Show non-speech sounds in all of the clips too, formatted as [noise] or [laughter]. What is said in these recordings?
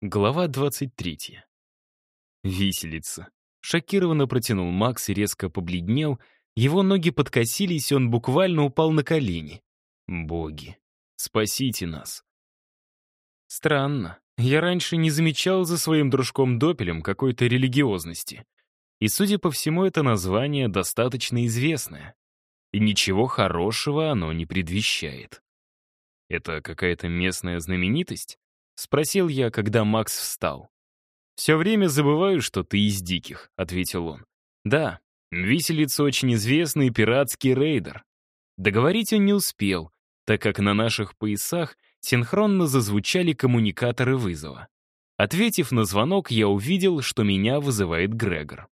Глава 23. Виселица. Шокированно протянул Макс и резко побледнел. Его ноги подкосились, и он буквально упал на колени. Боги, спасите нас. Странно. Я раньше не замечал за своим дружком Допелем какой-то религиозности. И, судя по всему, это название достаточно известное. И ничего хорошего оно не предвещает. Это какая-то местная знаменитость? Спросил я, когда Макс встал. «Все время забываю, что ты из диких», — ответил он. «Да, виселица очень известный пиратский рейдер». Договорить он не успел, так как на наших поясах синхронно зазвучали коммуникаторы вызова. Ответив на звонок, я увидел, что меня вызывает Грегор.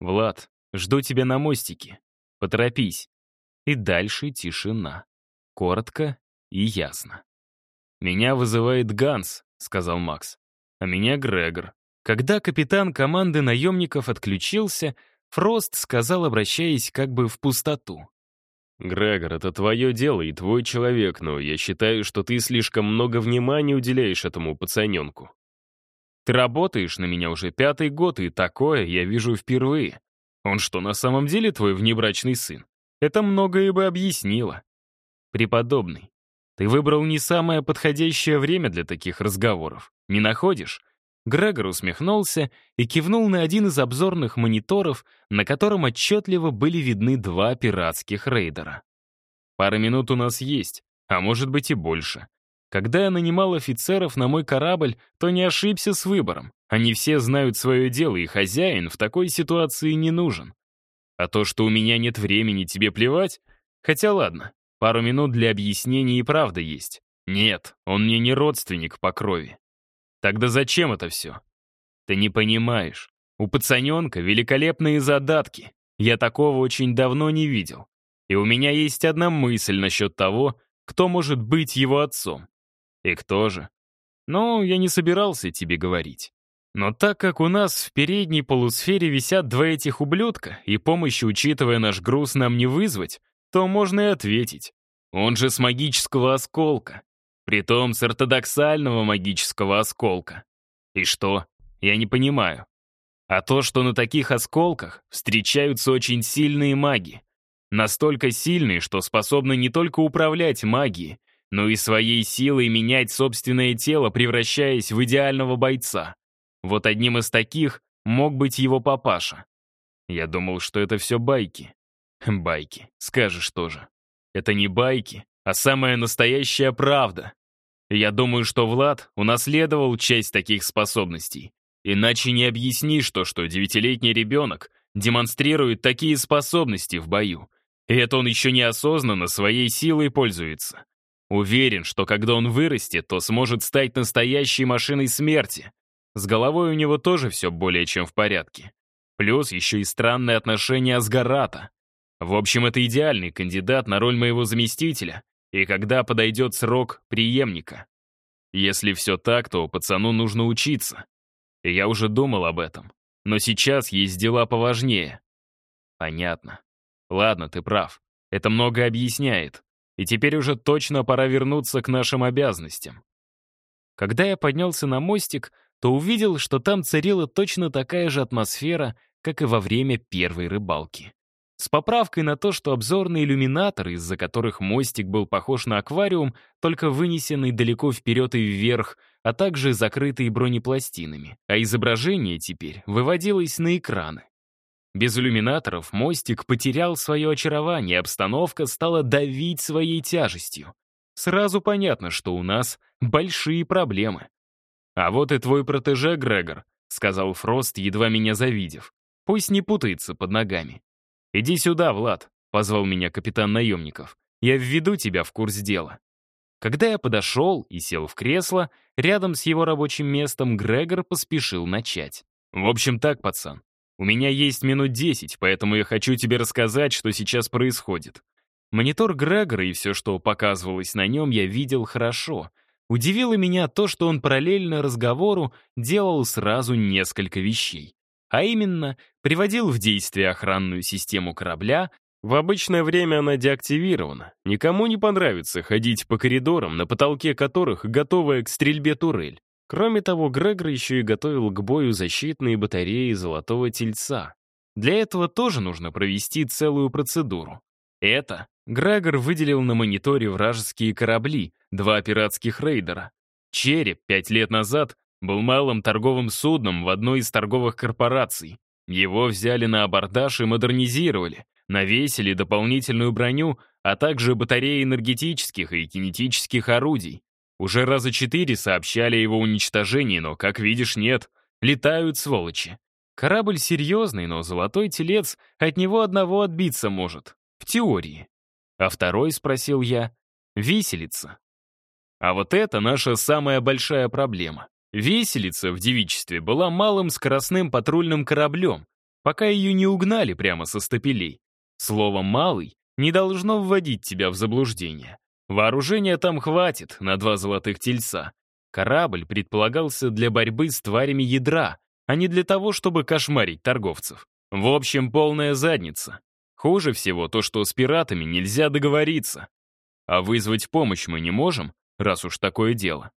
«Влад, жду тебя на мостике. Поторопись». И дальше тишина. Коротко и ясно. «Меня вызывает Ганс», — сказал Макс. «А меня Грегор». Когда капитан команды наемников отключился, Фрост сказал, обращаясь как бы в пустоту. «Грегор, это твое дело и твой человек, но я считаю, что ты слишком много внимания уделяешь этому пацаненку. Ты работаешь на меня уже пятый год, и такое я вижу впервые. Он что, на самом деле твой внебрачный сын? Это многое бы объяснило. Преподобный, ты выбрал не самое подходящее время для таких разговоров. Не находишь?» Грегор усмехнулся и кивнул на один из обзорных мониторов, на котором отчетливо были видны два пиратских рейдера. «Пара минут у нас есть, а может быть и больше. Когда я нанимал офицеров на мой корабль, то не ошибся с выбором. Они все знают свое дело, и хозяин в такой ситуации не нужен. А то, что у меня нет времени, тебе плевать? Хотя ладно, Пару минут для объяснений и правда есть. Нет, он мне не родственник по крови. Тогда зачем это все? Ты не понимаешь. У пацаненка великолепные задатки. Я такого очень давно не видел. И у меня есть одна мысль насчет того, кто может быть его отцом. И кто же? Ну, я не собирался тебе говорить. Но так как у нас в передней полусфере висят два этих ублюдка, и помощи, учитывая наш груз, нам не вызвать, то можно и ответить. Он же с магического осколка. Притом с ортодоксального магического осколка. И что? Я не понимаю. А то, что на таких осколках встречаются очень сильные маги. Настолько сильные, что способны не только управлять магией, но и своей силой менять собственное тело, превращаясь в идеального бойца. Вот одним из таких мог быть его папаша. Я думал, что это все байки. [laughs] Байки, скажешь тоже. Это не байки, а самая настоящая правда. Я думаю, что Влад унаследовал часть таких способностей. Иначе не объяснишь то, что девятилетний ребенок демонстрирует такие способности в бою. И это он еще неосознанно своей силой пользуется. Уверен, что когда он вырастет, то сможет стать настоящей машиной смерти. С головой у него тоже все более чем в порядке. Плюс еще и странное отношение Асгарата. В общем, это идеальный кандидат на роль моего заместителя, и когда подойдет срок преемника. Если все так, то пацану нужно учиться. я уже думал об этом. Но сейчас есть дела поважнее. Понятно. Ладно, ты прав. Это много объясняет. И теперь уже точно пора вернуться к нашим обязанностям. Когда я поднялся на мостик, то увидел, что там царила точно такая же атмосфера, как и во время первой рыбалки. С поправкой на то, что обзорные иллюминаторы, из-за которых мостик был похож на аквариум, только вынесенный далеко вперед и вверх, а также закрытые бронепластинами, а изображение теперь выводилось на экраны. Без иллюминаторов мостик потерял свое очарование, обстановка стала давить своей тяжестью. Сразу понятно, что у нас большие проблемы. «А вот и твой протеже, Грегор», — сказал Фрост, едва меня завидев. «Пусть не путается под ногами. «Иди сюда, Влад», — позвал меня капитан наемников. «Я введу тебя в курс дела». Когда я подошел и сел в кресло, рядом с его рабочим местом Грегор поспешил начать. «В общем так, пацан, у меня есть минут десять, поэтому я хочу тебе рассказать, что сейчас происходит». Монитор Грегора и все, что показывалось на нем, я видел хорошо. Удивило меня то, что он параллельно разговору делал сразу несколько вещей а именно приводил в действие охранную систему корабля, в обычное время она деактивирована. Никому не понравится ходить по коридорам, на потолке которых готовая к стрельбе турель. Кроме того, Грегор еще и готовил к бою защитные батареи Золотого Тельца. Для этого тоже нужно провести целую процедуру. Это Грегор выделил на мониторе вражеские корабли, два пиратских рейдера. «Череп» пять лет назад был малым торговым судном в одной из торговых корпораций. Его взяли на абордаж и модернизировали, навесили дополнительную броню, а также батареи энергетических и кинетических орудий. Уже раза четыре сообщали о его уничтожении, но, как видишь, нет. Летают сволочи. Корабль серьезный, но золотой телец от него одного отбиться может. В теории. А второй, спросил я, виселица. А вот это наша самая большая проблема. Виселица в девичестве была малым скоростным патрульным кораблем, пока ее не угнали прямо со стапелей. Слово «малый» не должно вводить тебя в заблуждение. Вооружения там хватит на два золотых тельца. Корабль предполагался для борьбы с тварями ядра, а не для того, чтобы кошмарить торговцев. В общем, полная задница. Хуже всего то, что с пиратами нельзя договориться. А вызвать помощь мы не можем, раз уж такое дело.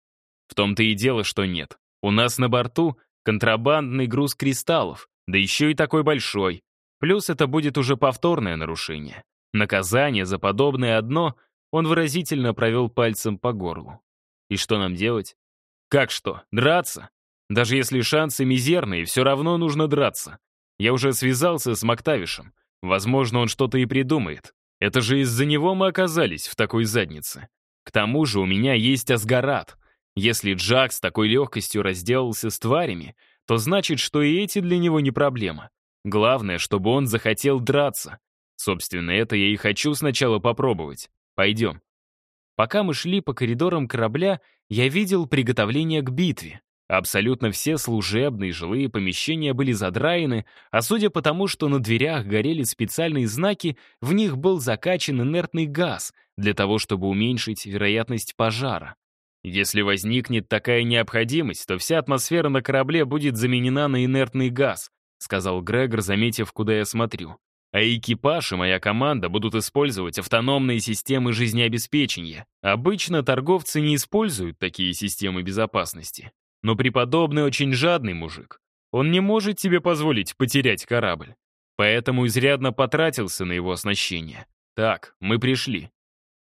В том-то и дело, что нет. У нас на борту контрабандный груз кристаллов, да еще и такой большой. Плюс это будет уже повторное нарушение. Наказание за подобное одно он выразительно провел пальцем по горлу. И что нам делать? Как что, драться? Даже если шансы мизерные, все равно нужно драться. Я уже связался с Мактавишем. Возможно, он что-то и придумает. Это же из-за него мы оказались в такой заднице. К тому же у меня есть Асгарат — если Джак с такой легкостью разделался с тварями, то значит, что и эти для него не проблема. Главное, чтобы он захотел драться. Собственно, это я и хочу сначала попробовать. Пойдем. Пока мы шли по коридорам корабля, я видел приготовление к битве. Абсолютно все служебные жилые помещения были задраены, а судя по тому, что на дверях горели специальные знаки, в них был закачан инертный газ для того, чтобы уменьшить вероятность пожара. Если возникнет такая необходимость, то вся атмосфера на корабле будет заменена на инертный газ, сказал Грегор, заметив, куда я смотрю. А экипаж и моя команда будут использовать автономные системы жизнеобеспечения. Обычно торговцы не используют такие системы безопасности. Но преподобный очень жадный мужик. Он не может себе позволить потерять корабль. Поэтому изрядно потратился на его оснащение. Так, мы пришли.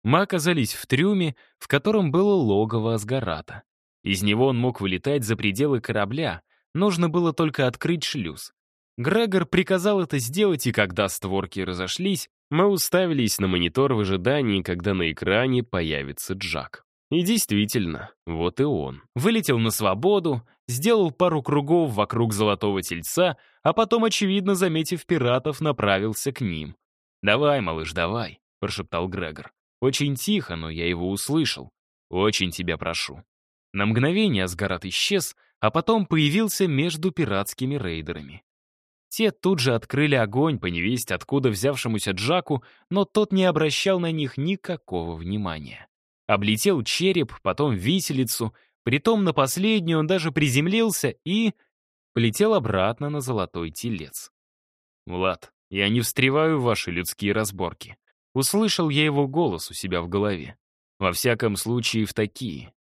Мы оказались в трюме, в котором было логово Асгарата. Из него он мог вылетать за пределы корабля, нужно было только открыть шлюз. Грегор приказал это сделать, и когда створки разошлись, мы уставились на монитор в ожидании, когда на экране появится Джак. И действительно, вот и он. Вылетел на свободу, сделал пару кругов вокруг Золотого Тельца, а потом, очевидно, заметив пиратов, направился к ним. «Давай, малыш, давай», — прошептал Грегор. Очень тихо, но я его услышал. Очень тебя прошу. На мгновение Асгарат исчез, а потом появился между пиратскими рейдерами. Те тут же открыли огонь по невесть, откуда взявшемуся Джаку, но тот не обращал на них никакого внимания. Облетел череп, потом виселицу, притом на последнюю он даже приземлился и... полетел обратно на золотой телец. «Влад, я не встреваю в ваши людские разборки. Услышал я его голос у себя в голове. Во всяком случае, в такие.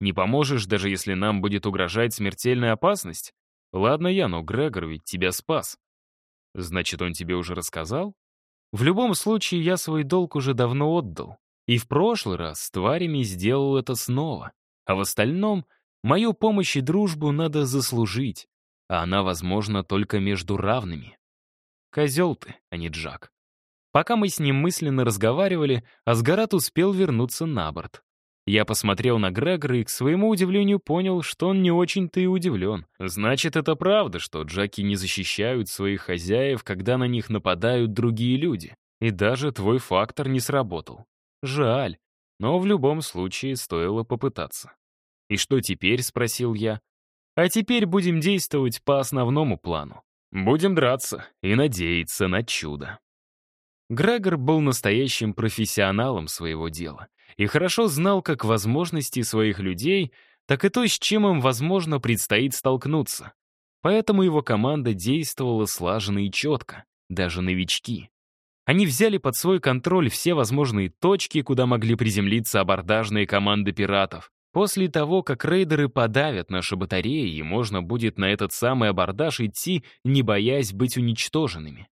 Не поможешь, даже если нам будет угрожать смертельная опасность? Ладно я, но Грегор ведь тебя спас. Значит, он тебе уже рассказал? В любом случае, я свой долг уже давно отдал. И в прошлый раз с тварями сделал это снова. А в остальном, мою помощь и дружбу надо заслужить. А она возможна только между равными. Козел ты, а не Джак. Пока мы с ним мысленно разговаривали, Асгарат успел вернуться на борт. Я посмотрел на Грегора и, к своему удивлению, понял, что он не очень-то и удивлен. Значит, это правда, что джаки не защищают своих хозяев, когда на них нападают другие люди. И даже твой фактор не сработал. Жаль, но в любом случае стоило попытаться. «И что теперь?» — спросил я. «А теперь будем действовать по основному плану. Будем драться и надеяться на чудо». Грегор был настоящим профессионалом своего дела и хорошо знал как возможности своих людей, так и то, с чем им, возможно, предстоит столкнуться. Поэтому его команда действовала слаженно и четко, даже новички. Они взяли под свой контроль все возможные точки, куда могли приземлиться абордажные команды пиратов. После того, как рейдеры подавят наши батареи, и можно будет на этот самый абордаж идти, не боясь быть уничтоженными.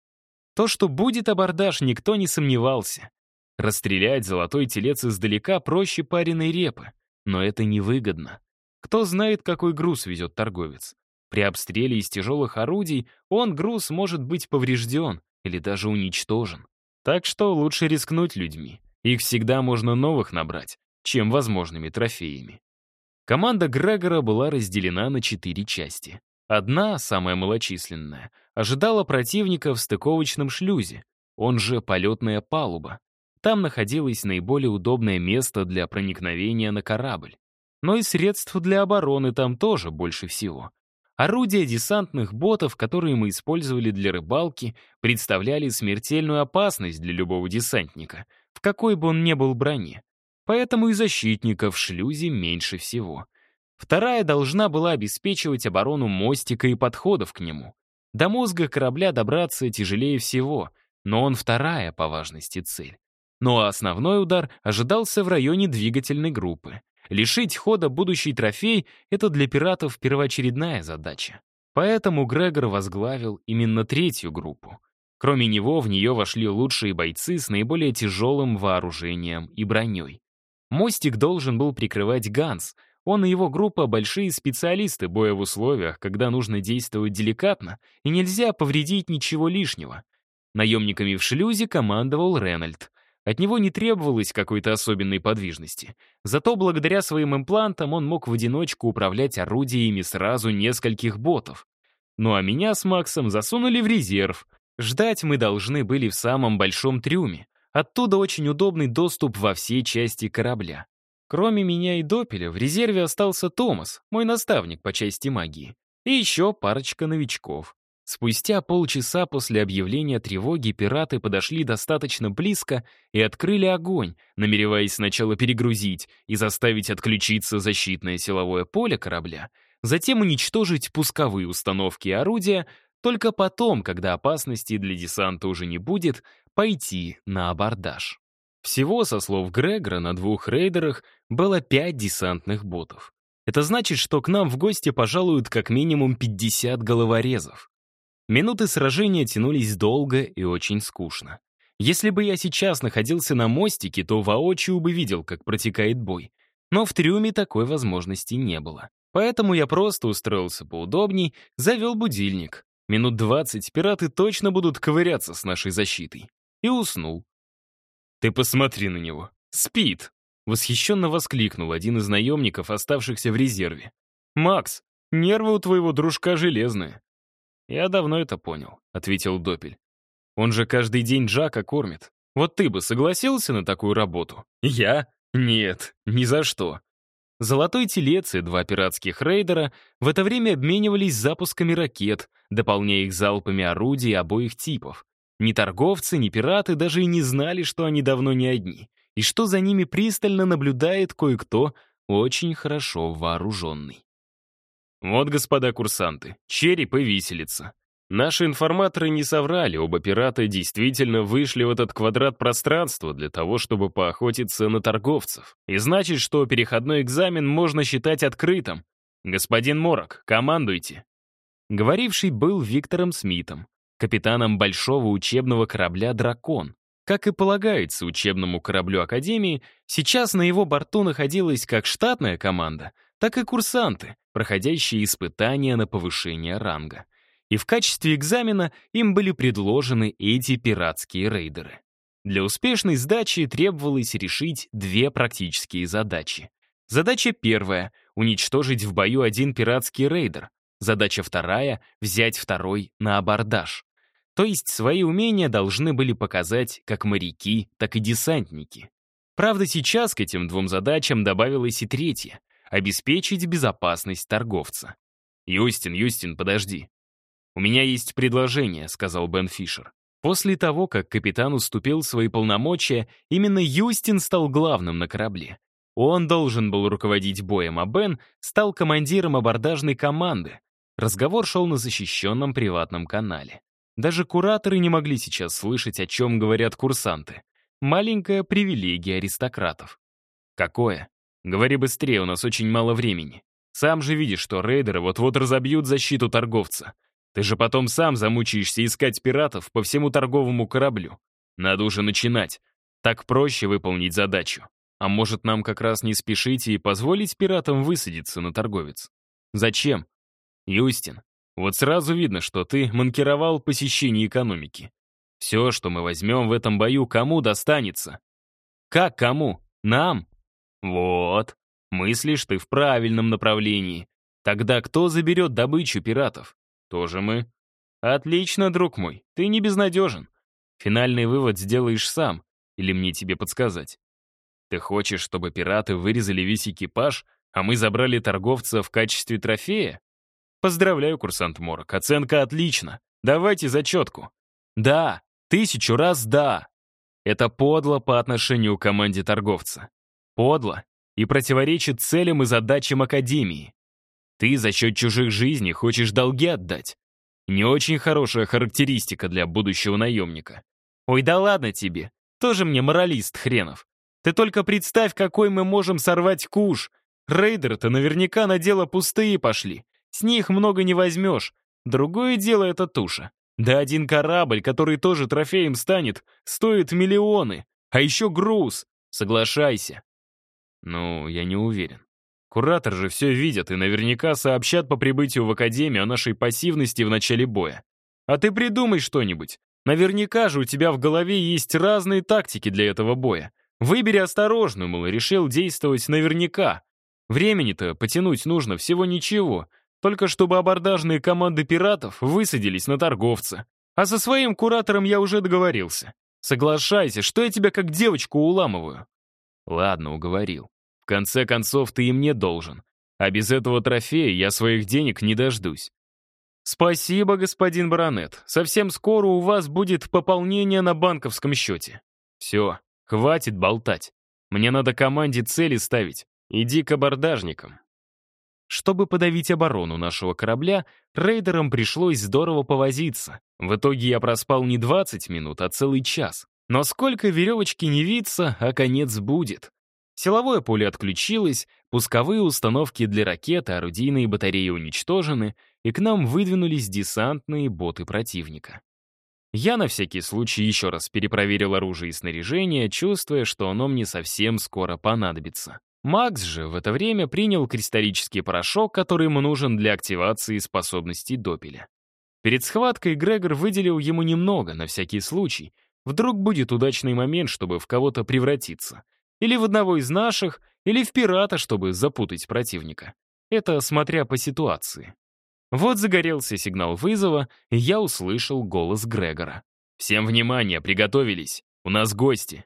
То, что будет абордаж, никто не сомневался. Расстрелять золотой телец издалека проще пареной репы, но это невыгодно. Кто знает, какой груз везет торговец. При обстреле из тяжелых орудий он, груз, может быть поврежден или даже уничтожен. Так что лучше рискнуть людьми. Их всегда можно новых набрать, чем возможными трофеями. Команда Грегора была разделена на четыре части. Одна, самая малочисленная, ожидала противника в стыковочном шлюзе, он же полетная палуба. Там находилось наиболее удобное место для проникновения на корабль. Но и средств для обороны там тоже больше всего. Орудия десантных ботов, которые мы использовали для рыбалки, представляли смертельную опасность для любого десантника, в какой бы он ни был броне. Поэтому и защитников в шлюзе меньше всего. Вторая должна была обеспечивать оборону мостика и подходов к нему. До мозга корабля добраться тяжелее всего, но он вторая по важности цель. Ну а основной удар ожидался в районе двигательной группы. Лишить хода будущий трофей — это для пиратов первоочередная задача. Поэтому Грегор возглавил именно третью группу. Кроме него, в нее вошли лучшие бойцы с наиболее тяжелым вооружением и броней. Мостик должен был прикрывать Ганс. Он и его группа — большие специалисты боя в условиях, когда нужно действовать деликатно и нельзя повредить ничего лишнего. Наемниками в шлюзе командовал Ренальд. От него не требовалось какой-то особенной подвижности. Зато благодаря своим имплантам он мог в одиночку управлять орудиями сразу нескольких ботов. Ну а меня с Максом засунули в резерв. Ждать мы должны были в самом большом трюме. Оттуда очень удобный доступ во все части корабля. Кроме меня и Допеля, в резерве остался Томас, мой наставник по части магии, и еще парочка новичков. Спустя полчаса после объявления тревоги пираты подошли достаточно близко и открыли огонь, намереваясь сначала перегрузить и заставить отключиться защитное силовое поле корабля, затем уничтожить пусковые установки и орудия, только потом, когда опасности для десанта уже не будет, пойти на абордаж. Всего, со слов Грегора, на двух рейдерах было пять десантных ботов. Это значит, что к нам в гости пожалуют как минимум 50 головорезов. Минуты сражения тянулись долго и очень скучно. Если бы я сейчас находился на мостике, то воочию бы видел, как протекает бой. Но в трюме такой возможности не было. Поэтому я просто устроился поудобней, завел будильник. Минут двадцать пираты точно будут ковыряться с нашей защитой. И уснул. «Ты посмотри на него. Спит!» Восхищенно воскликнул один из наемников, оставшихся в резерве. «Макс, нервы у твоего дружка железные. «Я давно это понял», — ответил Допель. «Он же каждый день Джака кормит. Вот ты бы согласился на такую работу?» «Я? Нет, ни за что». Золотой телец и два пиратских рейдера в это время обменивались запусками ракет, дополняя их залпами орудий обоих типов. Ни торговцы, ни пираты даже и не знали, что они давно не одни, и что за ними пристально наблюдает кое-кто очень хорошо вооруженный. Вот, господа курсанты, череп и виселица. Наши информаторы не соврали, оба пирата действительно вышли в этот квадрат пространства для того, чтобы поохотиться на торговцев. И значит, что переходной экзамен можно считать открытым. Господин Морок, командуйте. Говоривший был Виктором Смитом, капитаном большого учебного корабля «Дракон». Как и полагается учебному кораблю Академии, сейчас на его борту находилась как штатная команда, так и курсанты, проходящие испытания на повышение ранга. И в качестве экзамена им были предложены эти пиратские рейдеры. Для успешной сдачи требовалось решить две практические задачи. Задача первая — уничтожить в бою один пиратский рейдер. Задача вторая — взять второй на абордаж. То есть свои умения должны были показать как моряки, так и десантники. Правда, сейчас к этим двум задачам добавилась и третья обеспечить безопасность торговца. «Юстин, Юстин, подожди. У меня есть предложение», — сказал Бен Фишер. После того, как капитан уступил свои полномочия, именно Юстин стал главным на корабле. Он должен был руководить боем, а Бен стал командиром абордажной команды. Разговор шел на защищенном приватном канале. Даже кураторы не могли сейчас слышать, о чем говорят курсанты. Маленькая привилегия аристократов. Какое? Говори быстрее, у нас очень мало времени. Сам же видишь, что рейдеры вот-вот разобьют защиту торговца. Ты же потом сам замучаешься искать пиратов по всему торговому кораблю. Надо уже начинать. Так проще выполнить задачу. А может, нам как раз не спешить и позволить пиратам высадиться на торговец? Зачем? Юстин, вот сразу видно, что ты манкировал посещение экономики. Все, что мы возьмем в этом бою, кому достанется? Как кому? Нам? Вот. Мыслишь ты в правильном направлении. Тогда кто заберет добычу пиратов? Тоже мы. Отлично, друг мой, ты не безнадежен. Финальный вывод сделаешь сам, или мне тебе подсказать. Ты хочешь, чтобы пираты вырезали весь экипаж, а мы забрали торговца в качестве трофея? Поздравляю, курсант Морок, оценка отлично. Давайте зачетку. Да, тысячу раз да. Это подло по отношению к команде торговца. Подло и противоречит целям и задачам Академии. Ты за счет чужих жизней хочешь долги отдать. Не очень хорошая характеристика для будущего наемника. Ой, да ладно тебе. Тоже мне моралист хренов. Ты только представь, какой мы можем сорвать куш. Рейдеры-то наверняка на дело пустые пошли. С них много не возьмешь. Другое дело это туша. Да один корабль, который тоже трофеем станет, стоит миллионы. А еще груз. Соглашайся. Ну, я не уверен. Куратор же все видят и наверняка сообщат по прибытию в Академию о нашей пассивности в начале боя. А ты придумай что-нибудь. Наверняка же у тебя в голове есть разные тактики для этого боя. Выбери осторожную, мол, решил действовать наверняка. Времени-то потянуть нужно всего ничего, только чтобы абордажные команды пиратов высадились на торговца. А со своим куратором я уже договорился. Соглашайся, что я тебя как девочку уламываю. Ладно, уговорил. В конце концов, ты и мне должен. А без этого трофея я своих денег не дождусь. Спасибо, господин баронет. Совсем скоро у вас будет пополнение на банковском счете. Все, хватит болтать. Мне надо команде цели ставить. Иди к абордажникам. Чтобы подавить оборону нашего корабля, рейдерам пришлось здорово повозиться. В итоге я проспал не 20 минут, а целый час. Но сколько веревочки не виться, а конец будет. Силовое поле отключилось, пусковые установки для ракет и орудийные батареи уничтожены, и к нам выдвинулись десантные боты противника. Я на всякий случай еще раз перепроверил оружие и снаряжение, чувствуя, что оно мне совсем скоро понадобится. Макс же в это время принял кристаллический порошок, который ему нужен для активации способностей Допеля. Перед схваткой Грегор выделил ему немного, на всякий случай, Вдруг будет удачный момент, чтобы в кого-то превратиться. Или в одного из наших, или в пирата, чтобы запутать противника. Это смотря по ситуации. Вот загорелся сигнал вызова, и я услышал голос Грегора. «Всем внимание, приготовились! У нас гости!»